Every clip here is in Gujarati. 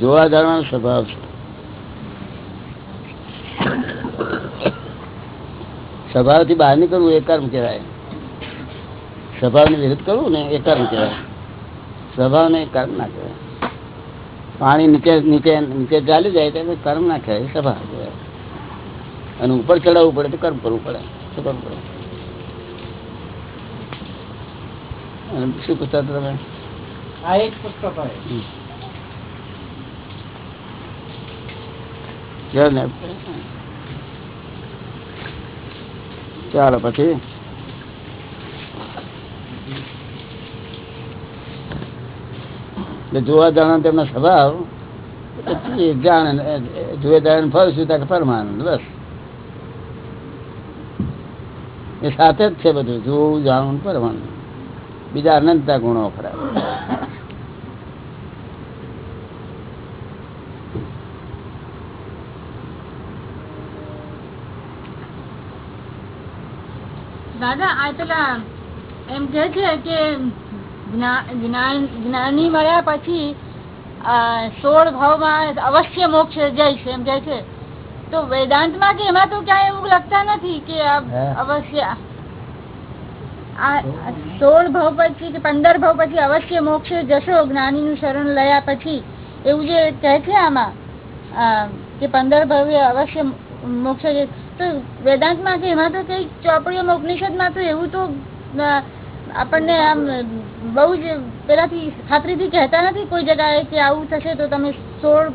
જોવા જાણવાનો સ્વભાવ છે. સ્વભાવથી બહાર નીકળવું એ કર્મ કહેવાય. સ્વભાવને વિરુદ્ધ કરવું ને એ કર્મ કહેવાય. સ્વભાવને કર્મ ના કહેવાય. પાણી નીચે નીચે નીચે ચાલી જાય તો કર્મ ના કહેવાય સ્વભાવ કહેવાય. અને ઉપર ચડાવવું પડે તો કર્મ કરવું પડે. શું કરવું પડે? અને શું પૂછતા તમે? આ એક પુસ્તક હોય. ચાલ પછી. જોવા જાણ તેમનો સ્વભાવ જાણે જોવે જાણે ફળ શું ત્યાં પરમાનંદ, બસ. એ સાથે જ છે બધું, જોવું, જાણવું પરમાનંદ. બીજા અનંતતા ગુણો ખરા. દાદા આ પેલા એમ કે છે કે જ્ઞાની મળ્યા પછી સોળ ભાવમાં અવશ્ય મોક્ષ જાય છે એમ કે છે. તો વેદાંતમાં કે એમાં તો ક્યાંય એવું લખતા નથી કે અવશ્ય આ સોળ ભાવ પછી કે પંદર ભાવ પછી અવશ્ય મોક્ષ જશો જ્ઞાની નું શરણ લયા પછી. એવું જે કહે છે આમાં કે પંદર ભાવે અવશ્ય મોક્ષ જ- તો વેદાંતમાં કે એમાં તો કઈ ચોપડીઓ ઉપનિષદમાં તો એવું તો આપણને આમ બહુ જ પેલાથી ખાતરીથી કહેતા નથી કોઈ જગાએ કે આવું થશે તો તમે સોળ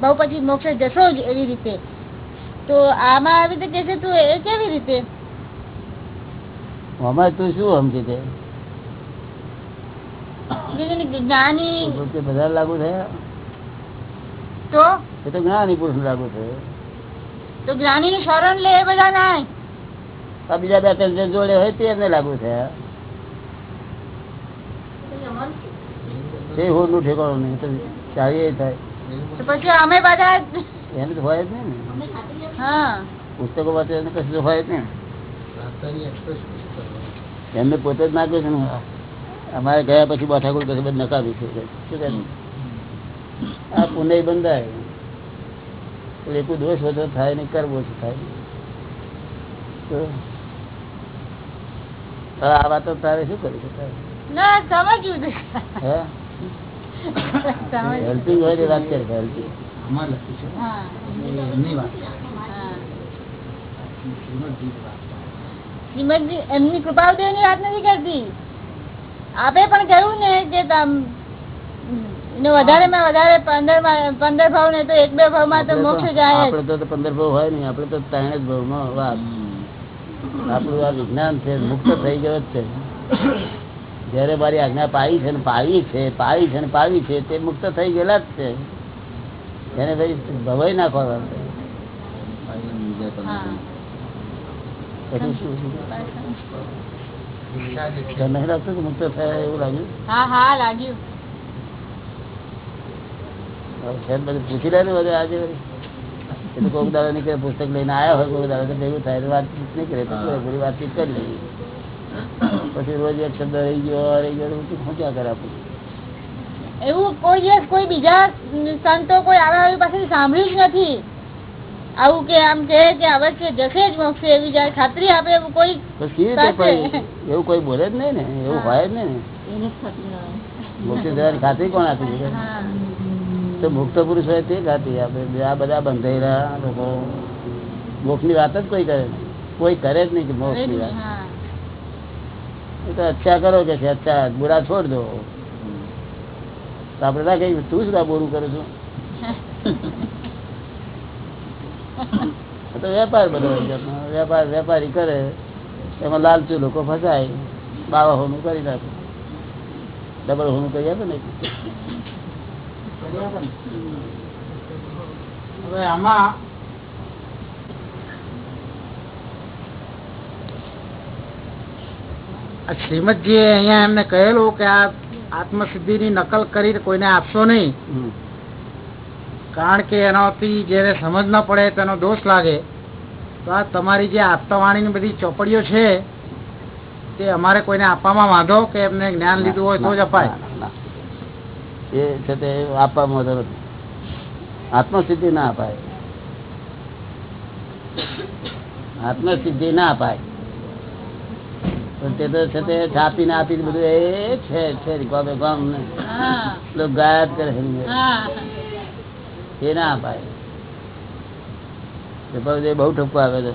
બહુ પછી મોક્ષે જશો જ એવી રીતે. તો આમાં આવી રીતે કે છે તો એ કેવી રીતે? આમાં તું શું સમજે છે જ્ઞાની બધા લાગુ થયા. તો? એ તો જ્ઞાની પુરુષ લાગુ થયો. તો જ્ઞાની નું શરણ લે એ બધા ના આ બીજા બે ત્રણ જોડે હોય તે એમને લાગુ થયા તે હોરનું ઠેકાણું નહીં તો ચાલીએ થાય. તો પછી અમે બધા એને તો હોય જ નહીં ને હા. પુસ્તકો વાંચે એને કશું હોય જ નહીં એમને પોતે જ નાખ્યું છે ને. અમારે ગયા પછી બાઠાકુલ કશું બધું નકામી છે. શું કહે આ પુનઃ બંધાય. એકું દોષ વધુ થાય ને કરવો ઓછું થાય આ વાતો તારે શું કરી શકાય એમની કૃપાદેવની વાત નથી કરતી. આપે પણ કહ્યું ને કે વધારે માં વધારે પંદર પંદર ભાવ ને તો એક બે ભાવમાં તો મોક્ષ જાય આપડે તો પંદર ભાવ હોય નહીં આપડે તો ત્રણ જ ભાવમાં આપણું આ વિજ્ઞાન છે મુક્ત થઈ ગયો જ છે. જયારે મારી આજ્ઞા પાવી છે ને પાવી છે પાવી છે ને પાવી છે તે મુક્ત થઈ ગયેલા જ છે. એને ભાઈ ભવાઈ નાખવા નહીં લાગતું મુક્ત થયા એવું લાગ્યું? હા હા લાગ્યું. પૂછી લે ને બધું આજે એટલે કોઈક દાડો નીકળે પુસ્તક લઈને આવ્યા હોય કોઈ દાડો ભેગું થાય તો વાતચીત નીકળે તો પૂરી વાતચીત કરી લેવી પછી રોજ એક શબ્દ રહી ગયો રહી ગયો શું ક્યાં કરે આપણે એવું કોઈ દિવસ કોઈ બીજા સંતો કોઈ આવા પાસે સાંભળ્યું જ નથી. આવું કે આમ કે કે અવશ્ય જશે જ મોકશે એવી જાય ખાતરી આપે એવું કોઈ એવું કોઈ બોલે જ નહીં ને એવું હોય જ નહીં ને. થવાની ખાતરી કોણ આપી હા. તો મુક્ત પુરુષ હોય તે ગાતી આપણે આ બધા બંધાયેલા લોકો. મોક્ષની વાત જ કોઈ કરે કોઈ કરે જ નહીં કે મોક્ષની વાત. એ તો અચ્છા કરો કે છે અચ્છા બુરા છોડ દો. તો આપણે ના કહીએ તું શું બોરું કરું છું? તો વેપાર બધો વેપાર વેપારી કરે એમાં લાલચુ લોકો ફસાય બાવા હોનું કરી નાખે. ડબલ હોનું કરી આપે ને. હવે આમાં શ્રીમદજી અહીંયા એમને કહેલું કે આ આત્મસિદ્ધિની નકલ કરી કોઈને આપશો નહીં. કારણ કે એનાથી જેને સમજ ન પડે તેનો દોષ લાગે. તો આ તમારી જે આપતાવાણીની બધી ચોપડીઓ છે તે અમારે કોઈને આપવામાં વાંધો કે એમને જ્ઞાન લીધું હોય તો જ અપાય. ના, ના, ના. એ છે તે આપવામાં વાંધો આત્મસિદ્ધિ ના અપાય. આત્મસિદ્ધિ ના અપાય. પણ તે તો છે તે છાપીને આપીને બધું એ છે છે ગમે ગમ ને. હા. લોકો ગાયા જ કરે એ ના અપાય. બહુ ઠપકો આવે છે.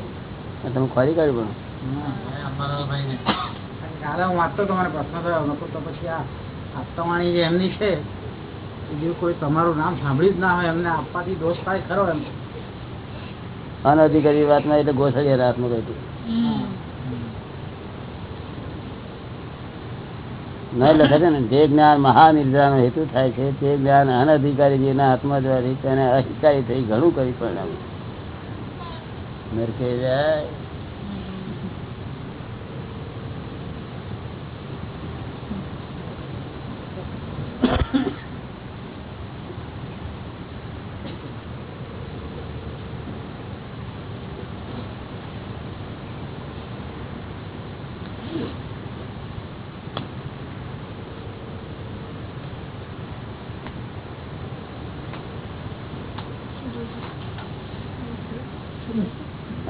તમે ખોરી કાઢ્યું પણ. હું વાંચતો તમારે પ્રશ્ન થયો નકર તો પછી આ આપતાવાણી જે એમની છે જો કોઈ તમારું નામ સાંભળી જ ના હોય એમને આપવાથી દોષ થાય ખરો એમ? અનધિકારી વાતમાં એટલે ગોસડિયા રાતમાં કહ્યું નહીં લખે છે ને જે જ્ઞાન મહાનિર્જાનો હેતુ થાય છે તે જ્ઞાન અનધિકારી જેના હાથમાં જવાથી તેને અહિકારી થઈ ઘણું કરી પરિણામ. નરકે જાય.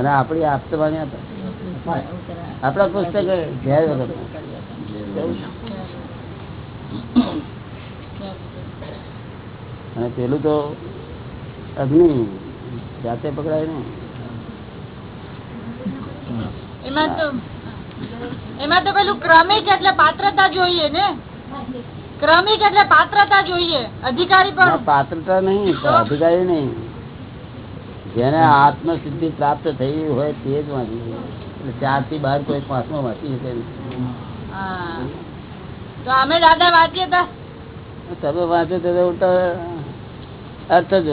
અને આપણી આપતવાની આપણા પુસ્તક ઘેર અને પેલું તો અગ્નિ જાતે પકડાય ને એમાં તો એમાં તો પેલું ક્રમિક એટલે પાત્રતા જોઈએ ને? ક્રમિક એટલે પાત્રતા જોઈએ અધિકારી પણ. પાત્રતા નહીં? અધિકારી નહીં. જેને આત્મસિદ્ધિ પ્રાપ્ત થઈ હોય તે જ વાંચી એટલે ચારથી બાર કોઈ પાંચમો વાંચી શકે તમે વાંચો તો ઉલટા અર્થ જ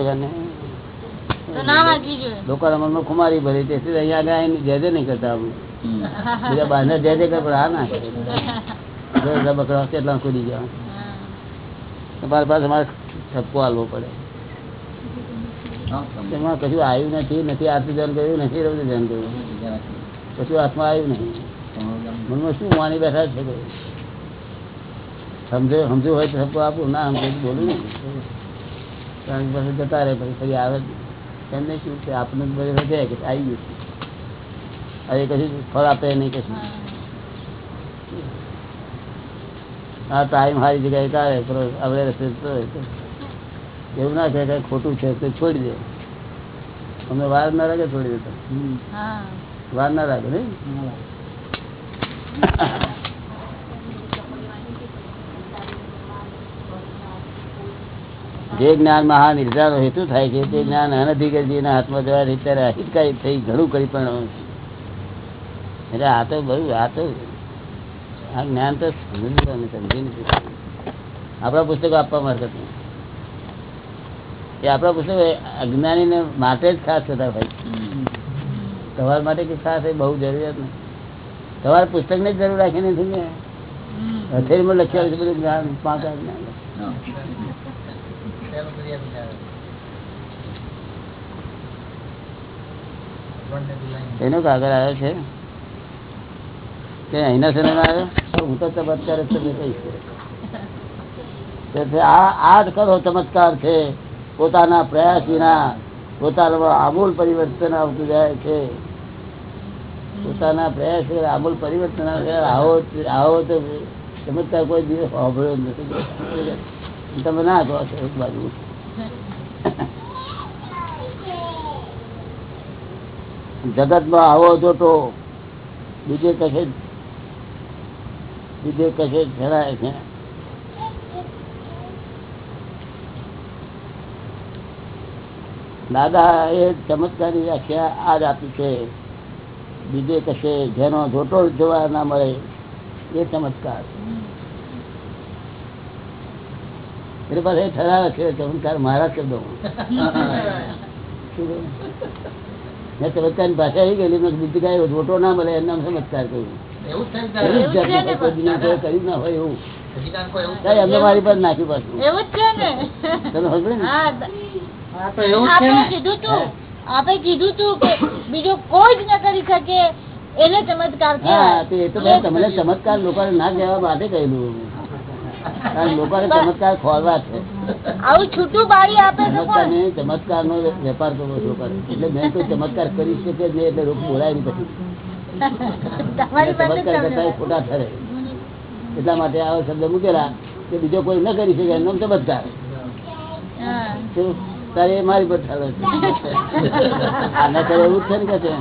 લોકો મનમાં ખુમારી ભરી. તેથી અહીંયા આગળ જય જય નહીં કરતા આપણે બીજા બહારના જે જે કરે પણ આ ના જો બકરા કેટલા કૂદી ગયા. તમારી પાસે મારે ઠપકો હાલવો પડે. તેમાં કશું આવ્યું નથી નથી આરતી કર્યું, નથી રૌદ્ર કર્યું. કશું હાથમાં આવ્યું નહીં. મનમાં શું માની બેઠા છે સમજો સમજો હોય તો સબકો આપું, ના સમજો બોલું કારણ કે પછી જતા રહે, પછી ફરી આવે. એમને શું કે આપણને બધું વધે કે આવી ગયું હવે કશું ફળ આપે નહીં કશું. આ ટાઈમ સારી જગ્યાએ કાઢે હવે રસ્તે એવું ના થાય ખોટું છે તો છોડી દે. અમે વાર ના લાગે છોડી દેતા. હા. વાર ના લાગે નહીં? જે જ્ઞાન મહાનિર્ધારો હેતુ થાય છે તે જ્ઞાન અનધિકારીના હાથમાં જવા અત્યારે અહિતકારી થઈ ઘણું કરી પણ એટલે આ તો બહુ આ તો આ જ્ઞાન તો સમજવું અને સમજી નથી આપણા પુસ્તકો આપવા નહીં એ આપણા પુસ્તકો અજ્ઞાનીને માટે જ ખાસ હતા ભાઈ? તમારા માટે ખાસ એ બહુ જરૂરિયાત નહીં તમારા પુસ્તકને જ જરૂર રાખી નથી ને? હમ. હથેળીમાં લખેલું છે બધું જ્ઞાન, પાંચ આજ્ઞા એનો કાગળ આવ્યો છે? કે અહીંના સમયમાં આવ્યો? હું તો ચમત્કાર જ કહીશ આ આ કરો, ચમત્કાર છે. પોતાના પ્રયાસ વિના પોતાનામાં આમૂલ પરિવર્તન આવતું જાય છે. પોતાના પ્રયાસ આમૂલ પરિવર્તન આવો આવો તો ચમત્કાર કોઈ દિવસ સાંભળ્યો નથી. તમે ના કહો છો એક બાજુ. જગતમાં આવો છો તો બીજે કશે બીજે કશે જણાય છે. દાદા એ ચમત્કારી વ્યાખ્યા આ જ આપી છે. બીજે કશે જેનો જોટો જોવા ના મળે એ ચમત્કાર. એટલે પાસે ઠરાવે છે ચમત્કાર મારા શબ્દો. મેં ચમત્કારની ભાષા આવી ગયેલી મેં બીજી કાંઈ જોટો ના મળે એમના ચમત્કાર કહ્યું કર્યું ના હોય એવું. કઈ અમને મારી પર નાખ્યું પાછું. એવું જ છે ને? તમે સમજે ને? આપણે કીધું તું આપણે કીધું તું કે બીજું કોઈ જ ન કરી શકે એને ચમત્કાર તમને ચમત્કાર લોકો ના કહેવા માટે કહેલું લોકો ચમત્કાર ખોરવા છે. આવું છૂટું પાડી આપે છે ચમત્કાર ને વેપાર કરવો છો એટલે મેં કોઈ ચમત્કાર કરી શકે નહીં એટલે લોકો બોલાય નહીં પછી. ચમત્કાર કરતા ખોટા ઠરે. એટલા માટે આવા શબ્દ મૂકેલા કે બીજો કોઈ ન કરી શકે એનો ચમત્કાર? તારે મારી પર ચાલે છે. એવું જ છે ને કે છે.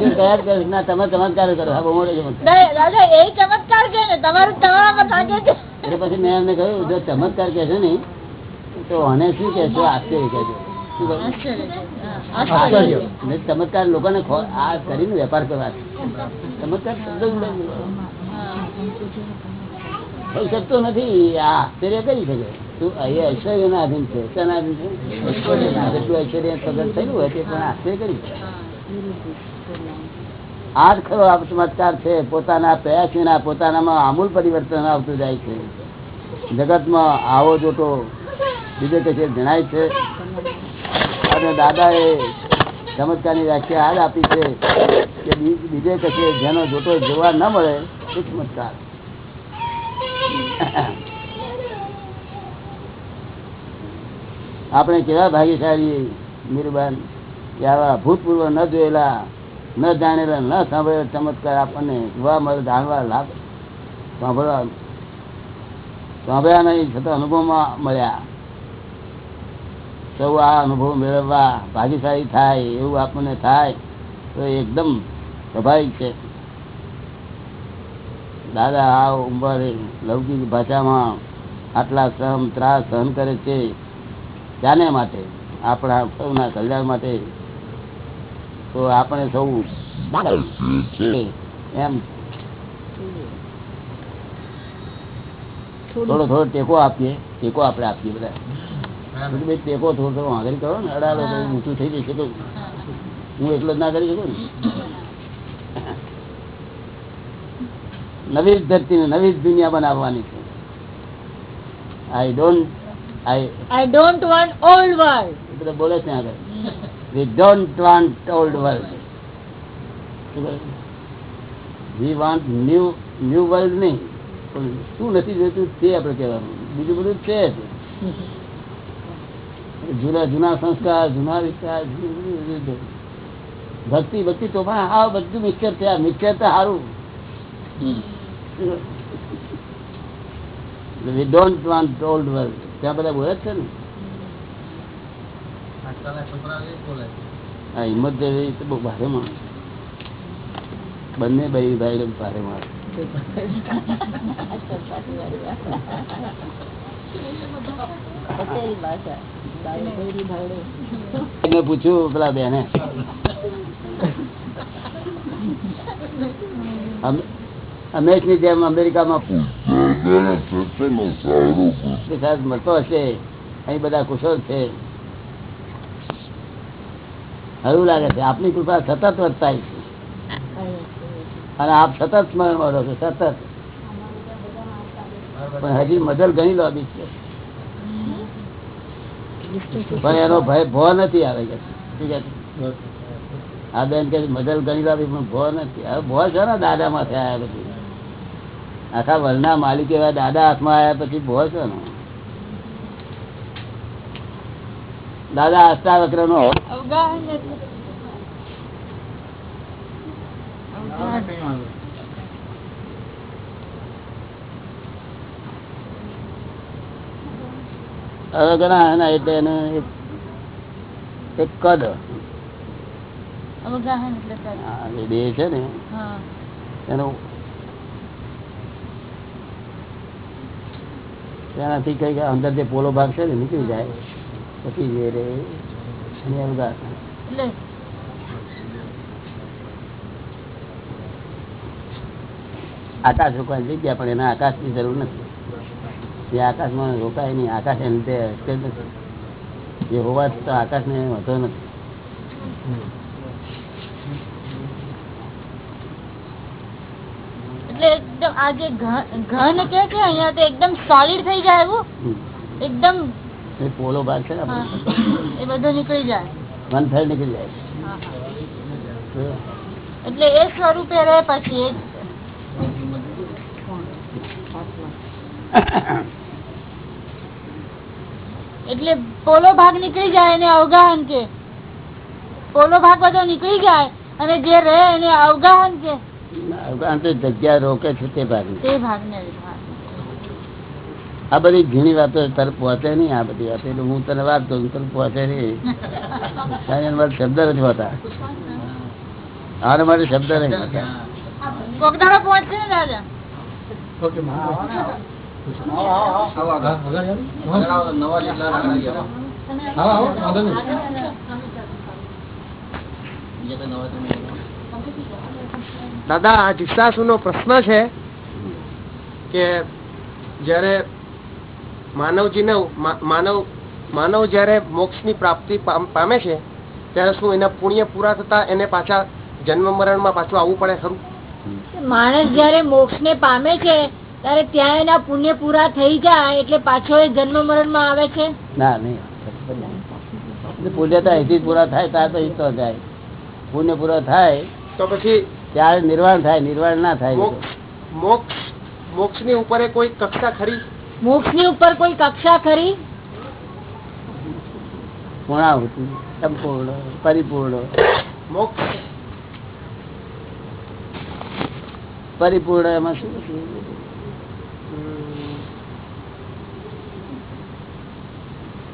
કે કયા જ ના તમે ચમત્કાર કરો. હા બહુ મોટો ચમત્કાર. દા- દાદા એ ચમત્કાર છે ને તમારું તમારામાં લાગે છે. એટલે પછી મેં એમને કહ્યું જો ચમત્કાર કે છે ને તો આને શું આશ્ચર્ય શું કહ્યું? આશ્ચર્ય છે. હા, ચમત્કાર લોકોને આ કરીને વેપાર કરવા ચમત્કાર શબ્દ શકતો નથી આશ્ચર્ય કરી શકે. ઐશ્વર્ય ના આધીન છે આ જ ખરો ચમત્કાર છે, પોતાના પ્રયાસ વિના પોતાનામાં આમૂલ પરિવર્તન આવતું જાય છે. જગતમાં આવો જોતો બીજે કશે જણાય છે. અને દાદાએ ચમત્કારની વ્યાખ્યા આ આપી છે કે બીજે કશે જેનો જોતો જોવા ન મળે એ ચમત્કાર આપણે કેવા ભાગ્યશાળી નિર્બાન કે આવા ભૂતપૂર્વ ન જોયેલા, ન જાણેલા, ન સાંભળેલા ચમત્કાર આપણને જોવા મળે, જાણવા લાભ સાંભળવા, સાંભળ્યા નહીં છતાં અનુભવમાં મળ્યા. સૌ આ અનુભવ મેળવવા ભાગ્યશાળી થાય એવું આપણને થાય, તો એકદમ સ્વાભાવિક છે. દાદા આ ઉંમર લૌકિક ભાષામાં આટલા સહમ ત્રાસ સહન કરે છે જાને માટે? આપણા સૌના કલ્યાણ માટે. તો આપણે સૌ એમ. થોડો. થોડો ટેકો આપીએ. ટેકો આપણે આપીએ બધા. ભાઈ ટેકો થોડો થોડો આગળ કરો ને. અડાડો તો ઊંચું થઈ જશે તો. હું એટલો જ ના કરી શકું ને? નવી જ ધરતી નવી જ દુનિયા બનાવવાની છે. I don't I I don't want old world. બધા બોલે છે આગળ. We don't want old world we want new new world નહીં. પણ શું નથી જોઈતું તે આપણે કહેવાનું. બીજું બધું છે જૂના જૂના સંસ્કાર જૂના વિચાર. ભક્તિ ભક્તિ તો પણ આ બધું મિક્સર છે આ મિક્સર તો સારું. We don't want old world ત્યાં બધા બોલે છે ને? હા હિંમત જેવી તો બહુ ભારે માણસ બંને ભાઈ ભાઈ ભારે માણસ મેં પૂછ્યું પેલા બેને. અમેશની જેમ અમેરિકામાં મળતો હશે અહીં બધા કુશળ છે. હરું લાગે છે. આપની કૃપા સતત વધતા છે. અને આપ સતત સ્મરણ મળો છો સતત. પણ હજી મદલ ઘણી લોબી છે. પણ એનો ભય ભો નથી આવે કે? આ બેન કે મજલ ઘણી લાવી પણ ભો નથી. હવે ભો છે ને દાદા માથે આવ્યા પછી આખા વલના માલિક એવા દાદા હાથમાં આવ્યા પછી ભો છે ને? દાદા અષ્ટાવક્ર નો અવગાહન એટલે એને એક કદ. અવગાહન એટલે છે ને. એનું તેનાથી કઈ અંદર જે પોલો ભાગ છે ને નીકળી જાય પછી જે રે એટલે આકાશ રોકવાની જગ્યા પણ એના આકાશની જરૂર નથી. જે આકાશમાં રોકાય નહીં આકાશ એને જે નથી. હોવા તો આકાશને વધો નથી એટલે એકદમ આ જે ઘન કે છે અહીંયા તો એકદમ સોલિડ થઈ જાય એવું? એકદમ? એ પોલો ભાગ છે ને એ બધો નીકળી જાય. વન થર્ડ નીકળી જાય. એટલે એ સ્વરૂપે રહે પછી એટલે પોલો ભાગ નીકળી જાય એને અવગાહન કે. પોલો ભાગ બધો નીકળી જાય અને જે રહે એને અવગાહન કે. તો જગ્યા રોકે છે તે ભાગ તે ભાગને આ બધી ઘણી વાતો તરફ પહોંચે નહીં આ બધી વાતો. એટલે હું તને વાત કરું તરફ પહોંચે નહીં. શબ્દ નથી હોતા. આના માટે શબ્દ નહીં હોતા. પહોંચશે ને દાદા? દાદા આ જિજ્ઞાસુ નો પ્રશ્ન છે કે જયારે માનવજીને માનવ માનવ જ્યારે મોક્ષની પ્રાપ્તિ પામે છે ત્યારે શું એના પુણ્ય પૂરા થતા એને પાછા જન્મ મરણમાં પાછું આવવું પડે ખરું? માણસ જયારે મોક્ષ ને પામે છે ત્યારે ત્યાં એના પુણ્ય પૂરા થઈ જાય એટલે પાછો એ જન્મ મરણમાં આવે છે? ના નહીં. પુણ્ય તો અહીંથી પૂરા થાય ત્યાં તો જાય. પુણ્ય પૂરા થાય તો પછી ત્યારે નિર્વાણ થાય નિર્વાણ ના થાય મોક્ષ મોક્ષની ઉપર કોઈ કક્ષા ખરી? મોક્ષની ઉપર કોઈ કક્ષા ખરી? પૂર્ણાહુતિ સંપૂર્ણ પરિપૂર્ણ. મોક્ષ? પરિપૂર્ણ એમાં શું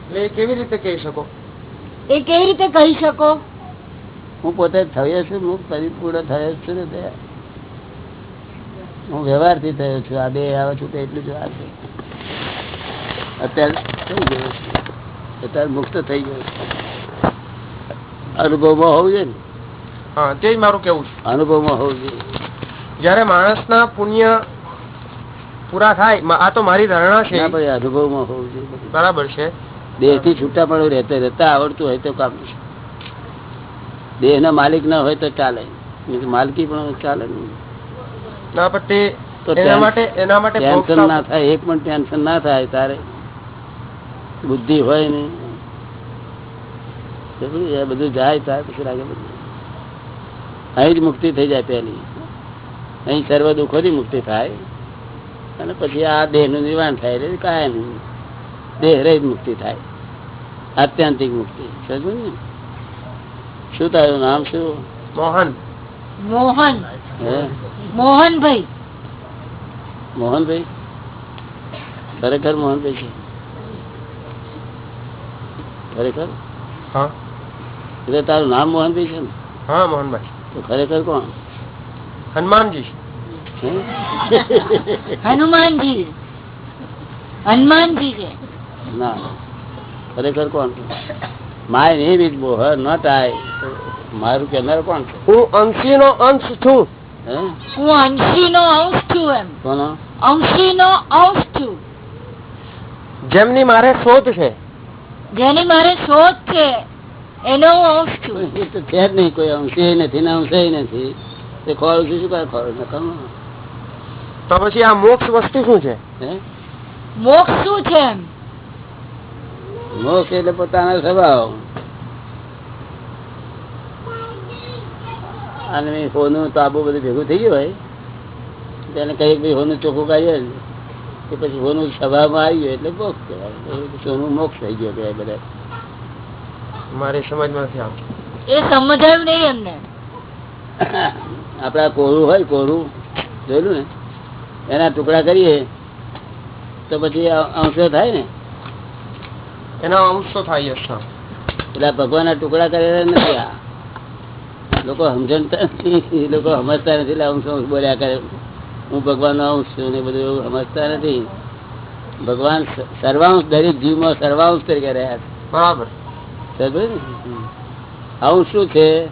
એટલે એ કેવી રીતે કહી શકો? એ કેવી રીતે કહી શકો? હું પોતે થયો છું હું પરિપૂર્ણ થયો છું ને તે. હું વ્યવહારથી થયો છું આ બે આવે છું તો એટલું જ આ છે. અત્યારે થઈ ગયો છું. અત્યારે મુક્ત થઈ ગયો છું. અનુભવમાં હોવું જોઈએ ને? હા તે મારું કેવું છે. અનુભવમાં હોવું જોઈએ. જયારે માણસના પુણ્ય પૂરા થાય આ તો મારી ધારણા છે. અનુભવમાં હોવું જોઈએ. બરાબર છે. દેહથી છૂટા પણ રહેતા રહેતા આવડતું હોય તો કામ દેહ ના માલિક ના હોય તો ચાલે. માલકી પણ ચાલે ટેન્શન- ના થાય એક પણ ટેન્શન ના થાય તારે. બુદ્ધિ હોય ને એ બધું જાય તાર પછી લાગે બધું. અહીં જ મુક્તિ થઈ જાય પેલી અહીં સર્વ દુઃખોથી મુક્તિ થાય. અને પછી આ દેહનું નિર્માણ થાય એટલે કાયમ દેહ રહી મુક્તિ થાય. આત્યંતિક મુક્તિ. સમજ્યું ને? શું તારું નામ શું? મોહન. મોહન. મોહનભાઈ. મોહનભાઈ? ખરેખર મોહનભાઈ છે? ખરેખર? એટલે તારું નામ મોહનભાઈ છે ને? હા મોહનભાઈ. તો ખરેખર કોણ? હનુમાનજી. હનુમાનજી. હનુમાનજી છે. ના. ખરેખર કોણ? માય નહીં બીજ મોહ નોટ આય મારું કહેનાર કોણ હું અંશી નો અંશ છું. હું? અંશી નો અંશ છું એમ. કોનો? અંશી નો અંશ છું. જેમની મારે શોધ છે. જેની મારે શોધ છે એનો હું અંશ છું. એ તો છે જ નહીં કોઈ અંશે નથી ને અંશે નથી. તે ખોળું છું શું કાંઈ ખોળું નકામું. તો પછી આ મોક્ષ વસ્તુ શું છે? હે? મોક્ષ શું છે એમ? મોક્ષ એટલે પોતાનો સ્વભાવ. અને સોનું હોનું તાબુ બધું ભેગું થઈ ગયું હોય. તેને કઈ ભાઈ હોનું ચોખ્ખું કાઢીએ ને કે પછી હોનું સ્વભાવમાં આવી ગયું એટલે મોક્ષ કહેવાય. સોનું મોક્ષ થઈ ગયો કહેવાય બધા. મારે સમજમાં નથી એ સમજાયું નહીં એમને. આપડા કોરું હોય કોરું જોયેલું ને? એના ટુકડા કરીએ તો પછી અંશો થાય ને? એના અંશ તો થાય છે. ભગવાનના ટુકડા કરેલા નથી આ. લોકો સમજણતા નથી લોકો સમજતા નથી એટલે અંશ બોલ્યા કરે. હું ભગવાનનો અંશ છું ને બધું સમજતા નથી. ભગવાન સર્વાંશ દરેક જીવમાં સર્વાંશ તરીકે રહ્યા છે. બરાબર. અંશ શું છે?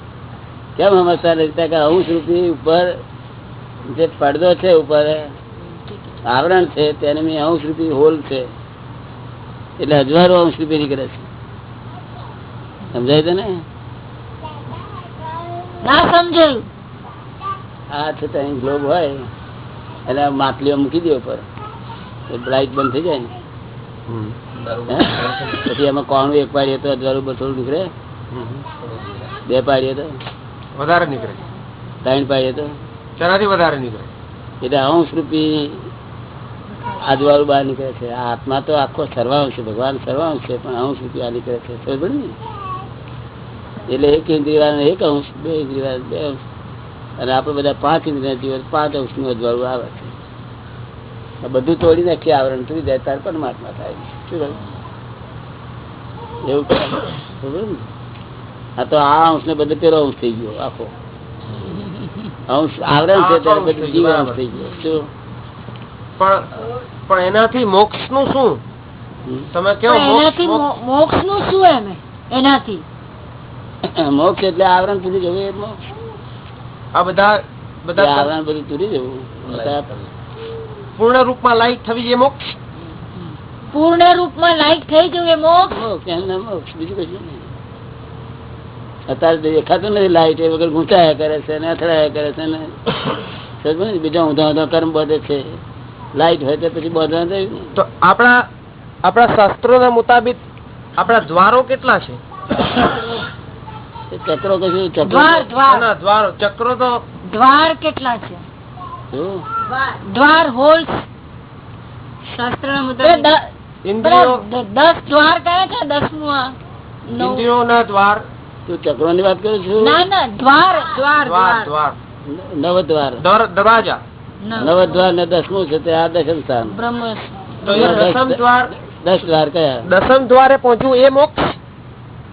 કેમ સમજતા નથી? કે અંશ રૂપી ઉપર જે પડદો છે ઉપર આવરણ છે તેની અંશ રૂપી હોલ છે. એટલે હજારો અંશ રૂપી કરે છે સમજાય છે ને ના સમજાયું. આ છે ગ્લોબ હોય એટલે માટલીઓ મૂકી દે ઉપર. લાઈટ બંધ થઈ જાય ને. પછી એમાં કોણું એક પાડીએ તો અજવાળું બસોડું નીકળે. બે પાડીએ તો? વધારે નીકળે. ત્રણ પાડીએ તો? તેનાથી વધારે નીકળે. એટલે અંશ રૂપી આજુબાજુ બહાર નીકળે છે. આ આત્મા તો આખો સર્વાંશ છે ભગવાન સર્વાંશ છે પણ અંશ રૂપિયા નીકળે છે. સમજ ને? એટલે એક ઇન્દ્રિય એક અંશ બે ઇન્દ્રિય બે અંશ. અને આપણે બધા પાંચ ઇન્દ્રિય જીવન પાંચ અંશનું અજવાળું આવે છે. આ બધું તોડી નાખીએ આવરણ તૂટી જાય તાર પરમાત્મા થાય શું એવું. ખબર ને? આ તો આ અંશ ને બધું પેલો અંશ થઈ ગયો આખો. અંશ આવરણ છે ત્યારે બધું જીવ અંશ થઈ ગયો. શું? પણ પણ એનાથી મોક્ષનું શું? તમે કેવો મોક્ષનું શું એમ? એનાથી. મોક્ષ એટલે આવરણ પૂરી જવું એ મોક્ષ. આ બધા બધા આવરણ બધું તૂટી જવું. પૂર્ણ પૂર્ણ રૂપમાં લાઈટ થવી એ મોક્ષ? પૂર્ણ રૂપમાં લાઈટ થઈ જવું એ મોક્ષ? મોક્ષ મોક્ષ. બીજું કશું નહીં. અત્યારે દેખાતું નથી લાઈટ એ વગર ગુંચાયા કરે છે ને અથડાયા કરે છે ને. ને? બીજા ઊંધા ઊંધા કર્મ બધે છે. લાઈટ હોય તો પછી બધા થયું. તો આપણા આપણા શાસ્ત્રોના મુતાબિક આપણા દ્વારો કેટલા છે? ચક્રો કશું ચક્રો દ્વાર દ્વાર. ચક્રો તો દ્વાર કેટલા છે? દ્વાર હોલ્સ. શાસ્ત્ર દસ દ્વાર કયા છે? દસમું દ્વાર. તું ચક્રો ની વાત કરું છું? ના ના દ્વાર દ્વાર દ્વાર દ્વાર. નવ દ્વાર દર- દરવાજા. નવ દ્વાર ને દસમું છે તે આ દશમ સ્થાન. બ્રહ્મ. તો એ દસમ દ્વાર દસ દ્વાર કયા? દસમ દ્વારે પહોંચવું એ મોક્ષ?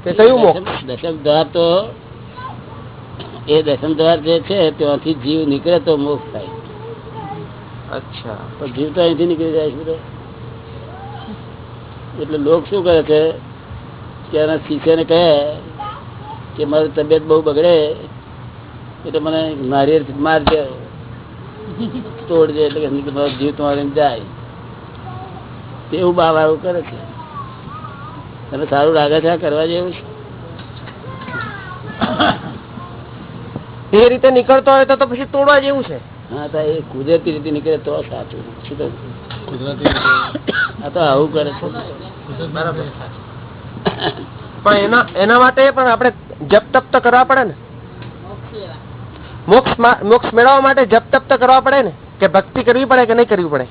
કે કયું મોક્ષ? દ્વાર તો એ દશમ દ્વાર જે છે ત્યાંથી જીવ નીકળે તો મોક્ષ થાય. અચ્છા. પણ જીવ તો અહીંથી નીકળી જાય છે બધો. એટલે લોક શું કરે છે? કે એના શિષ્યને કહે કે મારી તબિયત બહુ બગડે એટલે મને નારિયેળ મારજે. તોડજે એટલે કે જીવ તમારે જાય. તેવું બાબા એવું કરે છે. તમે સારું લાગે છે આ કરવા જેવું છે? એ રીતે નીકળતો હોય તો તો પછી તોડવા જેવું છે. હા તો એ કુદરતી રીતે નીકળે તો સાચું. શું કુદરતી આ તો આવું કરે છે. બરાબર. પણ એના એના માટે પણ આપણે જપ તપ તો કરવા પડે ને. મોક્ષ મોક્ષ મેળવવા માટે જપ તપ તો કરવા પડે ને? કે ભક્તિ કરવી પડે કે નહીં કરવી પડે?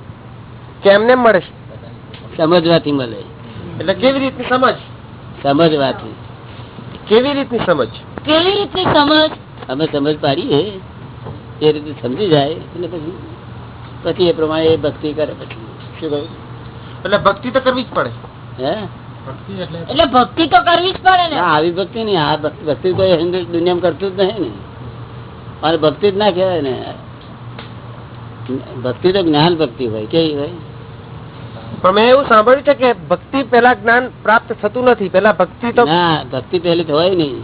કે એમને મળે? સમજવાથી મળે. એટલે કેવી રીતની સમજ? સમજવાથી. કેવી રીતની સમજ? કેવી રીતની સમજ? અમે સમજ પાડીએ. એ રીતે સમજી જાય. એટલે પછી પછી એ પ્રમાણે એ ભક્તિ કરે પછી. શું કહ્યું? એટલે ભક્તિ તો કરવી જ પડે. હે? એટલે ભક્તિ તો કરવી જ પડે ને. આવી ભક્તિ નહીં. આ ભક્તિ ભક્તિ કોઈ હિન્દુ દુનિયામાં કરતું જ નહીં ને. અને ભક્તિ જ ના કહેવાય ને. ભક્તિ તો જ્ઞાન ભક્તિ હોય કેવી હોય? પણ મેં એવું સાંભળ્યું છે કે ભક્તિ પેલા જ્ઞાન પ્રાપ્ત થતું નથી પેલા ભક્તિ તો ના ભક્તિ પહેલી હોય નહીં.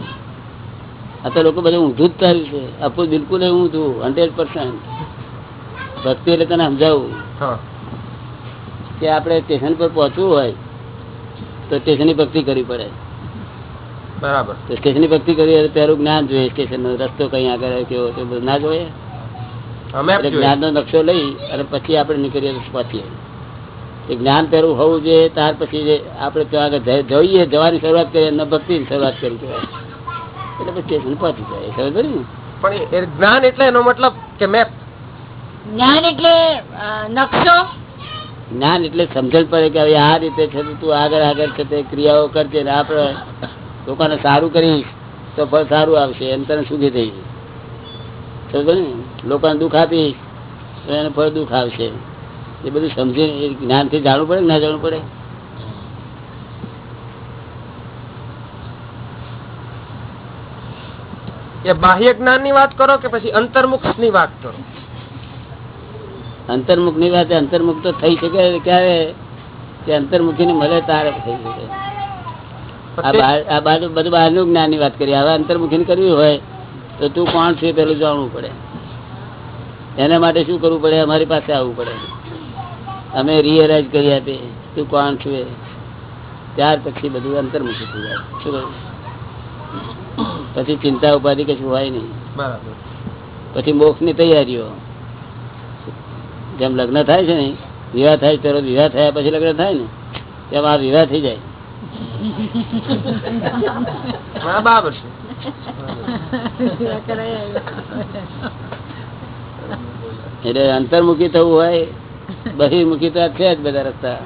આ તો લોકો બધું ઊંધું જ કર્યું છે. અપુ બિલકુલ એવું ઊંધું હંડ્રેડ પર્સન્ટ. ભક્તિ એટલે તને સમજાવું. કે આપણે સ્ટેશન પર પહોંચવું હોય તો સ્ટેશનની ભક્તિ કરવી પડે. બરાબર. સ્ટેશનની ભક્તિ કરી પહેલું જ્ઞાન જોઈએ સ્ટેશનનો રસ્તો કઈ આગળ કેવો તે બધું ના જોઈએ? જ્ઞાન નો નકશો લઈ અને પછી આપણે નીકળીએ પછી એ જ્ઞાન પહેલું હોવું જોઈએ ત્યાર પછી આપણે ત્યાં આગળ જઈ- જઈએ જવાની શરૂઆત કરીએ અને ભક્તિની શરૂઆત કરી કહેવાય. એટલે પછી સ્ટેશન પહોંચી જાય સમજ ને? પણ એ જ્ઞાન એટલે એનો મતલબ કે મેપ? જ્ઞાન એટલે નકશો? જ્ઞાન એટલે સમજણ પડે કે હવે આ રીતે છે તું આગળ આગળ છે તે ક્રિયાઓ કરજે ને આપણે લોકોને સારું કરીશ તો ફળ સારું આવશે એમ તને સુખી થઈ જશે લોકોને દુઃખ આપીશ તો એને ફળ દુઃખ આવશે. એ બધું સમજી જ્ઞાનથી જાણવું પડે ના જાણવું પડે? એ બાહ્ય જ્ઞાનની વાત કરો કે પછી અંતર્મુખની વાત કરો? અંતર્મુખની વાત અંતર્મુખ તો થઈ શકે ક્યારે? કે અંતર્મુખી ને મળે તારે થઈ શકે. આ બધું બહારનું જ્ઞાનની વાત કરી હવે અંતર્મુખી કરવી હોય તો તું કોણ છે પેલું જાણવું પડે. એના માટે શું કરવું પડે? અમારી પાસે આવવું પડે. અમે રિયલાઇઝ કરી આપીએ. તું કોણ છું? ત્યાર પછી બધું અંતર્મુખી થઈ જાય. શું પછી ચિંતા ઉપાધિ કશું હોય નહીં. બરાબર. પછી મોક્ષની તૈયારીઓ. જેમ લગ્ન થાય છે ને વિવાહ થાય ત્યારે વિવાહ થયા પછી લગ્ન થાય ને તેમ આ વિવાહ થઈ જાય. બરાબર છે એટલે અંતર્મુખી થવું હોય બહિર્મુખી તો છે જ બધા રસ્તા.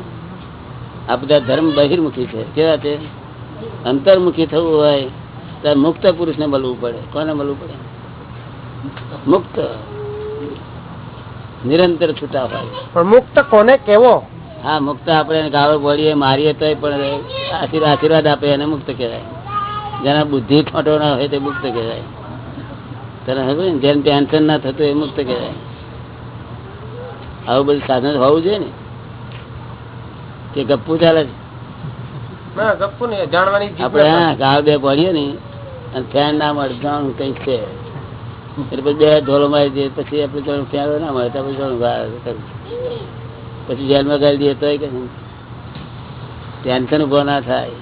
આ બધા ધર્મ બહિર્મુખી છે. કેવા છે? અંતર્મુખી થવું હોય તો મુક્ત પુરુષ ને મળવું પડે. કોને મળવું પડે? મુક્ત. નિરંતર છૂટા હોય. પણ મુક્ત કોને કેવો હા મુક્ત આપણે ગાળો બોલીએ મારીએ તો પણ આશીર્વાદ આશીર્વાદ આપે એને મુક્ત કહેવાય. જેના બુદ્ધિ ખોટો ના હોય તે મુક્ત કહેવાય. તને જેને ટેન્શન ના થતું એ મુક્ત કહેવાય. આવું બધું સાધન હોવું જોઈએ ને? કે ગપ્પુ ચાલે છે? આપડે હા ગાળ બે બોલીએ ને અને ફેન ના મળે જાણું કઈ છે. એટલે પછી બે ઢોલો મારી દઈએ પછી આપણે જાણું ફેરો ના મળે તો પછી જાણું. પછી જેલમાં ગાળી દઈએ તો કે ટેન્શન ઊભો ના થાય.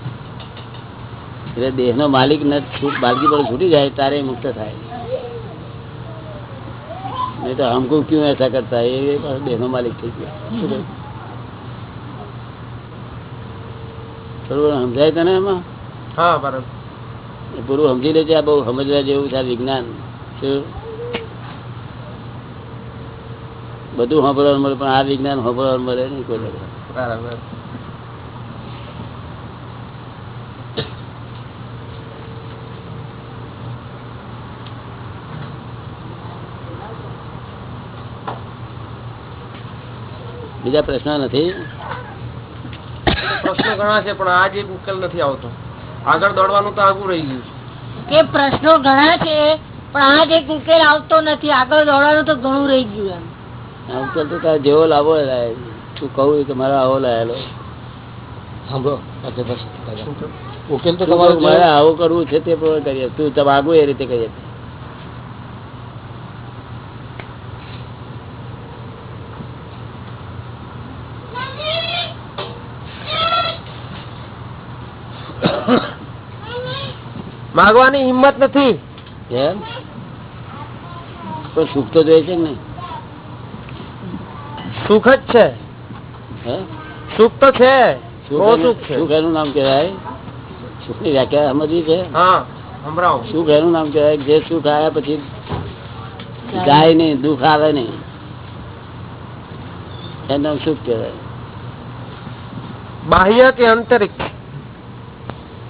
એટલે દેહનો માલિક ન બાળકી પર છૂટી જાય તારે મુક્ત થાય. નહીં તો હમકો ક્યુ એસા કરતા? એ દેહ નો માલિક થઈ ગયો. બરોબર સમજાય તને એમાં? હા બરાબર. પૂરું સમજી લેજે આ બહુ સમજવા જેવું છે વિજ્ઞાન. શું? બધું સાંભળવાનું મળે પણ આ વિજ્ઞાન સાંભળવાનું મળે નહીં કોઈ બરાબર. બીજા પ્રશ્ન નથી? પ્રશ્નો ઘણા છે પણ આ જ એક ઉકેલ નથી આવતો. આગળ દોડવાનું તો આગું રહી ગયું કે પ્રશ્નો ઘણા છે પણ આ જ એક ઉકેલ આવતો નથી. આગળ દોડવાનું તો ઘણું રહી ગયું એમ. આમ તો તો તારે જેવો લાવો લાય. તું કહું કે મારે આવો લાયેલો સાંભળો ઉકેલ તો તું મારે આવું કરવું છે તે પણ કરીએ. તું તમે આગું એ રીતે કરીએ. માગવાની હિંમત નથી. એમ? પણ સુખ તો જોઈએ છે ને. નહીં સુખ જ છે. સુખ તો છે. સુખ એનું- નામ કેવાય સુખ સુખની વ્યાખ્યા સમજવી છે? સુખ એનું નામ કેવાય જે સુખ આવ્યા પછી જાય નહીં દુઃખ આવે નહીં. એનું નામ સુખ કેવાય બાહ્ય કે આંતરિક?